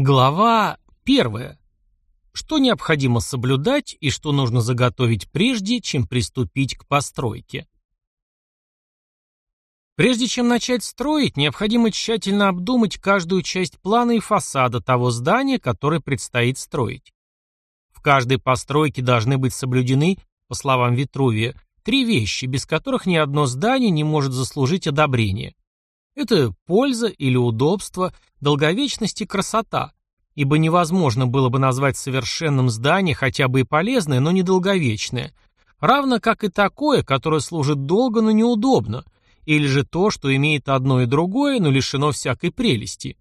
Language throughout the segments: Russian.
Глава первая. Что необходимо соблюдать и что нужно заготовить прежде, чем приступить к постройке. Прежде чем начать строить, необходимо тщательно обдумать каждую часть плана и фасада того здания, которое предстоит строить. В каждой постройке должны быть соблюдены, по словам Витрувия, три вещи, без которых ни одно здание не может заслужить одобрение. Это польза или удобство, долговечность и красота, ибо невозможно было бы назвать совершенным здание хотя бы и полезное, но недолговечное, равно как и такое, которое служит долго, но неудобно, или же то, что имеет одно и другое, но лишено всякой прелести.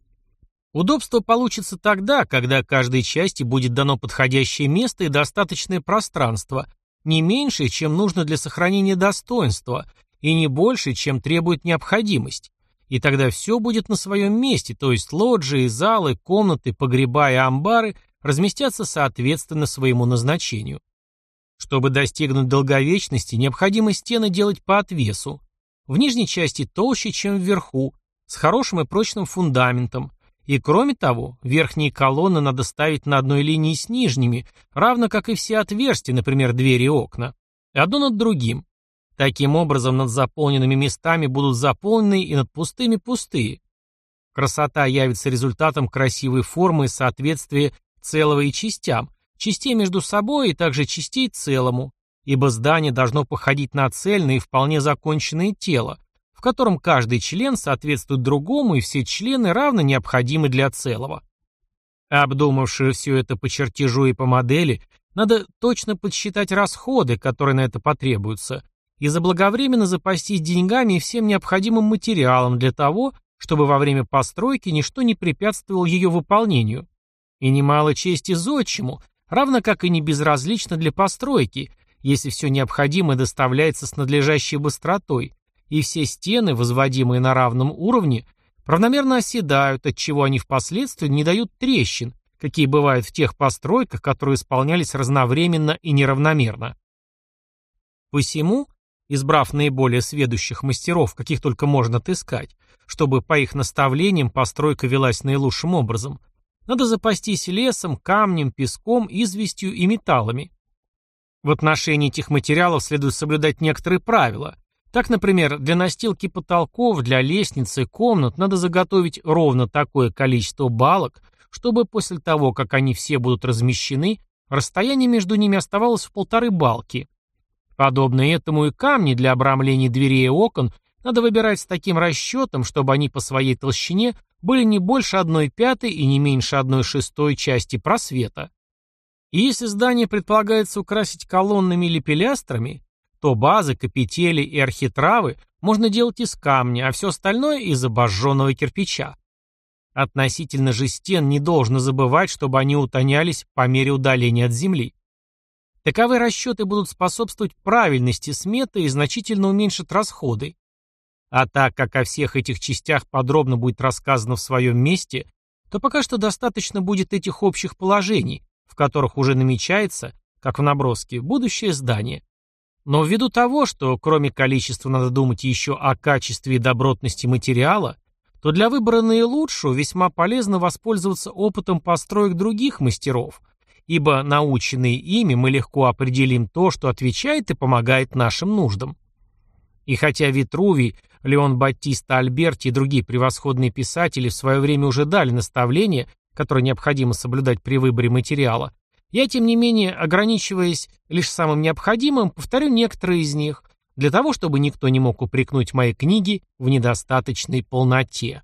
Удобство получится тогда, когда каждой части будет дано подходящее место и достаточное пространство, не меньше, чем нужно для сохранения достоинства, и не больше, чем требует необходимость и тогда все будет на своем месте, то есть лоджии, залы, комнаты, погреба и амбары разместятся соответственно своему назначению. Чтобы достигнуть долговечности, необходимо стены делать по отвесу. В нижней части толще, чем вверху, с хорошим и прочным фундаментом. И кроме того, верхние колонны надо ставить на одной линии с нижними, равно как и все отверстия, например, двери и окна. Одно над другим. Таким образом, над заполненными местами будут заполнены и над пустыми пустые. Красота явится результатом красивой формы и соответствия целого и частям, частей между собой и также частей целому, ибо здание должно походить на цельное и вполне законченное тело, в котором каждый член соответствует другому и все члены равно необходимы для целого. Обдумавши все это по чертежу и по модели, надо точно подсчитать расходы, которые на это потребуются, и заблаговременно запастись деньгами и всем необходимым материалом для того, чтобы во время постройки ничто не препятствовало ее выполнению. И немало чести зодчему, равно как и не безразлично для постройки, если все необходимое доставляется с надлежащей быстротой, и все стены, возводимые на равном уровне, равномерно оседают, отчего они впоследствии не дают трещин, какие бывают в тех постройках, которые исполнялись разновременно и неравномерно. Посему избрав наиболее сведущих мастеров, каких только можно отыскать, чтобы по их наставлениям постройка велась наилучшим образом. Надо запастись лесом, камнем, песком, известью и металлами. В отношении этих материалов следует соблюдать некоторые правила. Так, например, для настилки потолков, для лестницы комнат надо заготовить ровно такое количество балок, чтобы после того, как они все будут размещены, расстояние между ними оставалось в полторы балки, Подобно этому и камни для обрамления дверей и окон надо выбирать с таким расчетом, чтобы они по своей толщине были не больше одной пятой и не меньше одной шестой части просвета. И если здание предполагается украсить колоннами или пилястрами, то базы, капители и архитравы можно делать из камня, а все остальное из обожженного кирпича. Относительно же стен не должно забывать, чтобы они утонялись по мере удаления от земли. Таковые расчеты будут способствовать правильности сметы и значительно уменьшат расходы. А так как о всех этих частях подробно будет рассказано в своем месте, то пока что достаточно будет этих общих положений, в которых уже намечается, как в наброске, будущее здание. Но ввиду того, что кроме количества надо думать еще о качестве и добротности материала, то для выбора наилучшего весьма полезно воспользоваться опытом построек других мастеров – ибо наученные ими мы легко определим то, что отвечает и помогает нашим нуждам. И хотя Витрувий, Леон Баттиста Альберти и другие превосходные писатели в свое время уже дали наставления, которые необходимо соблюдать при выборе материала, я, тем не менее, ограничиваясь лишь самым необходимым, повторю некоторые из них, для того, чтобы никто не мог упрекнуть мои книги в недостаточной полноте.